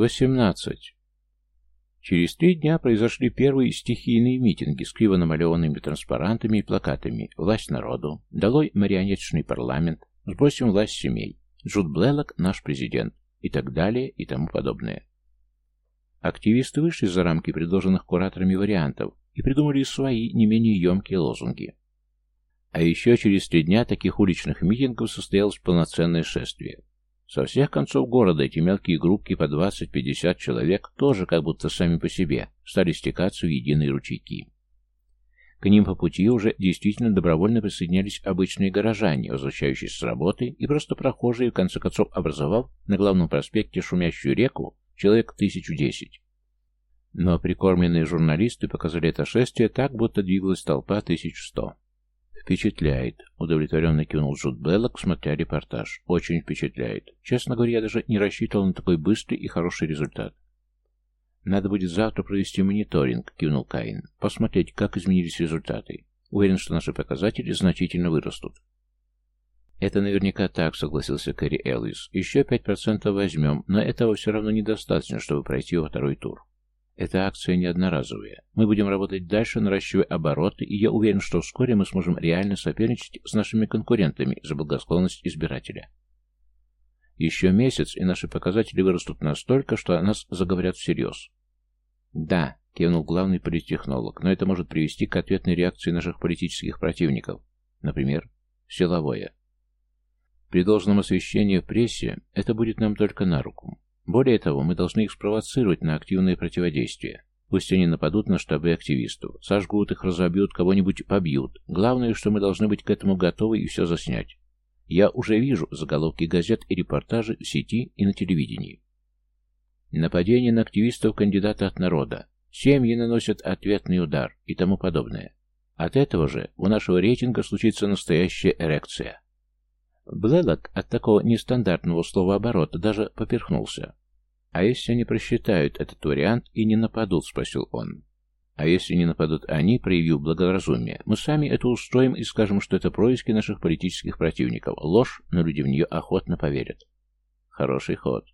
Восемнадцать. Через три дня произошли первые стихийные митинги с криво намалеванными транспарантами и плакатами «Власть народу», «Долой марионеточный парламент», «Сбросим власть семей», «Джуд Блэлок – наш президент» и так далее и тому подобное. Активисты вышли за рамки предложенных кураторами вариантов и придумали свои не менее емкие лозунги. А еще через три дня таких уличных митингов состоялось полноценное шествие. Со всех концов города эти мелкие группки по 20-50 человек тоже как будто сами по себе стали стекаться в единые ручейки. К ним по пути уже действительно добровольно присоединялись обычные горожане, возвращающиеся с работы, и просто прохожие, в конце концов образовав на главном проспекте шумящую реку человек тысячу десять. Но прикормленные журналисты показали это шествие так, будто двигалась толпа тысяч сто. «Впечатляет», — удовлетворенно кивнул Джуд Беллок, смотря репортаж. «Очень впечатляет. Честно говоря, я даже не рассчитывал на такой быстрый и хороший результат». «Надо будет завтра провести мониторинг», — кивнул Каин. «Посмотреть, как изменились результаты. Уверен, что наши показатели значительно вырастут». «Это наверняка так», — согласился Кэрри Элвис. «Еще пять процентов возьмем, но этого все равно недостаточно, чтобы пройти во второй тур». Эта акция не одноразовая. Мы будем работать дальше, наращивая обороты, и я уверен, что вскоре мы сможем реально соперничать с нашими конкурентами за благосклонность избирателя. Еще месяц, и наши показатели вырастут настолько, что о нас заговорят всерьез. Да, кивнул главный политтехнолог, но это может привести к ответной реакции наших политических противников. Например, силовое. При должном освещении в прессе это будет нам только на руку. Более того, мы должны их спровоцировать на активное противодействие. Пусть они нападут на штабы активистов, сожгут их, разобьют, кого-нибудь побьют. Главное, что мы должны быть к этому готовы и все заснять. Я уже вижу заголовки газет и репортажи в сети и на телевидении. Нападение на активистов кандидата от народа. Семьи наносят ответный удар и тому подобное. От этого же у нашего рейтинга случится настоящая эрекция. Блэлок от такого нестандартного слова оборота даже поперхнулся. «А если они просчитают этот вариант и не нападут?» — спросил он. «А если не нападут они, проявив благоразумие, мы сами это устроим и скажем, что это происки наших политических противников. Ложь, но люди в нее охотно поверят». Хороший ход.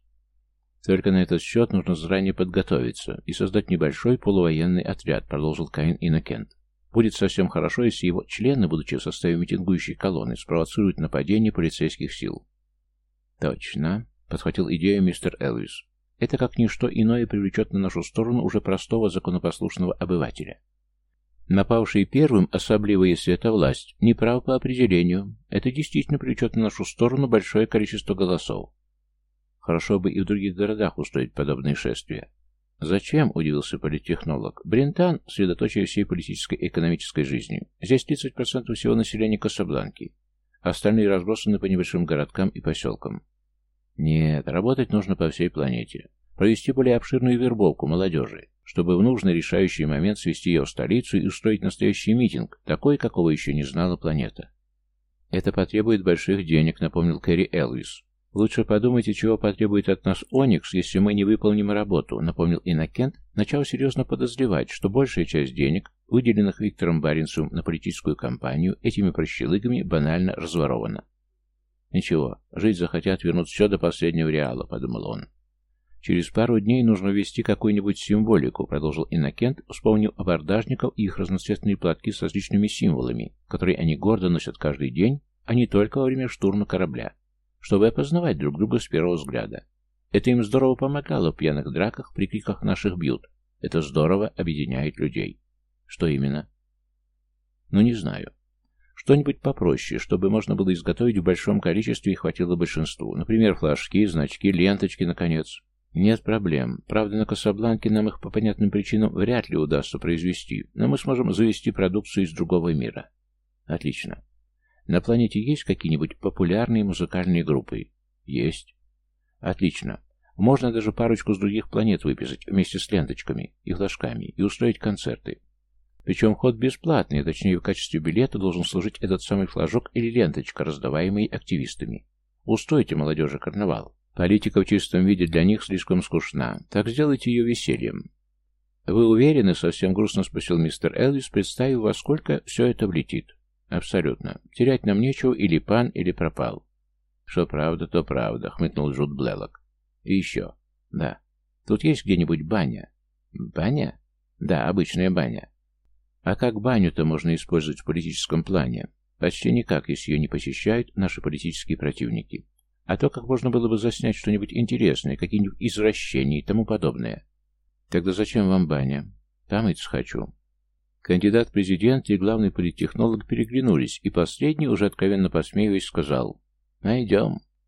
Только на этот счет нужно заранее подготовиться и создать небольшой полувоенный отряд, продолжил Каин Иннокент. Будет совсем хорошо, если его члены, будучи в составе митингующей колонны, спровоцируют нападение полицейских сил. Точно, подхватил идею мистер Элвис. Это как ничто иное привлечет на нашу сторону уже простого законопослушного обывателя. Напавший первым, особливо если это власть, не прав по определению. Это действительно привлечет на нашу сторону большое количество голосов. Хорошо бы и в других городах устроить подобные шествия. Зачем, удивился политтехнолог. Брентан – средоточие всей политической и экономической жизни. Здесь 30% всего населения Касабланки. Остальные разбросаны по небольшим городкам и поселкам. Нет, работать нужно по всей планете. Провести более обширную вербовку молодежи, чтобы в нужный решающий момент свести ее в столицу и устроить настоящий митинг, такой, какого еще не знала планета. Это потребует больших денег, напомнил Кэрри Элвис. Лучше подумайте, чего потребует от нас Оникс, если мы не выполним работу, напомнил Иннокент, начав серьезно подозревать, что большая часть денег, выделенных Виктором Баренцевым на политическую кампанию, этими прощелыгами банально разворована. Ничего, жить захотят вернуть все до последнего реала, подумал он. Через пару дней нужно ввести какую-нибудь символику, продолжил Иннокент, вспомнив абордажников и их разноцветные платки с различными символами, которые они гордо носят каждый день, а не только во время штурма корабля, чтобы опознавать друг друга с первого взгляда. Это им здорово помогало в пьяных драках, при криках наших бьют. Это здорово объединяет людей. Что именно? Ну, не знаю. Что-нибудь попроще, чтобы можно было изготовить в большом количестве и хватило большинству. Например, флажки, значки, ленточки, наконец. Нет проблем. Правда, на Касабланке нам их по понятным причинам вряд ли удастся произвести, но мы сможем завести продукцию из другого мира. Отлично. На планете есть какие-нибудь популярные музыкальные группы? Есть. Отлично. Можно даже парочку с других планет выписать вместе с ленточками и флажками и устроить концерты. Причем ход бесплатный, точнее в качестве билета должен служить этот самый флажок или ленточка, раздаваемый активистами. Устойте молодежи карнавал. Политика в чистом виде для них слишком скучна. Так сделайте ее весельем. «Вы уверены?» — совсем грустно спросил мистер Элвис, представив, во сколько все это влетит. «Абсолютно. Терять нам нечего, или пан, или пропал». «Что правда, то правда», — хмыкнул Джуд Блэлок. «И еще. Да. Тут есть где-нибудь баня?» «Баня?» «Да, обычная баня». «А как баню-то можно использовать в политическом плане?» «Почти никак, если ее не посещают наши политические противники. А то, как можно было бы заснять что-нибудь интересное, какие-нибудь извращения и тому подобное». «Тогда зачем вам баня?» «Помыться хочу». Кандидат в президенты и главный политтехнолог переглянулись, и последний, уже откровенно посмеиваясь, сказал «Найдем».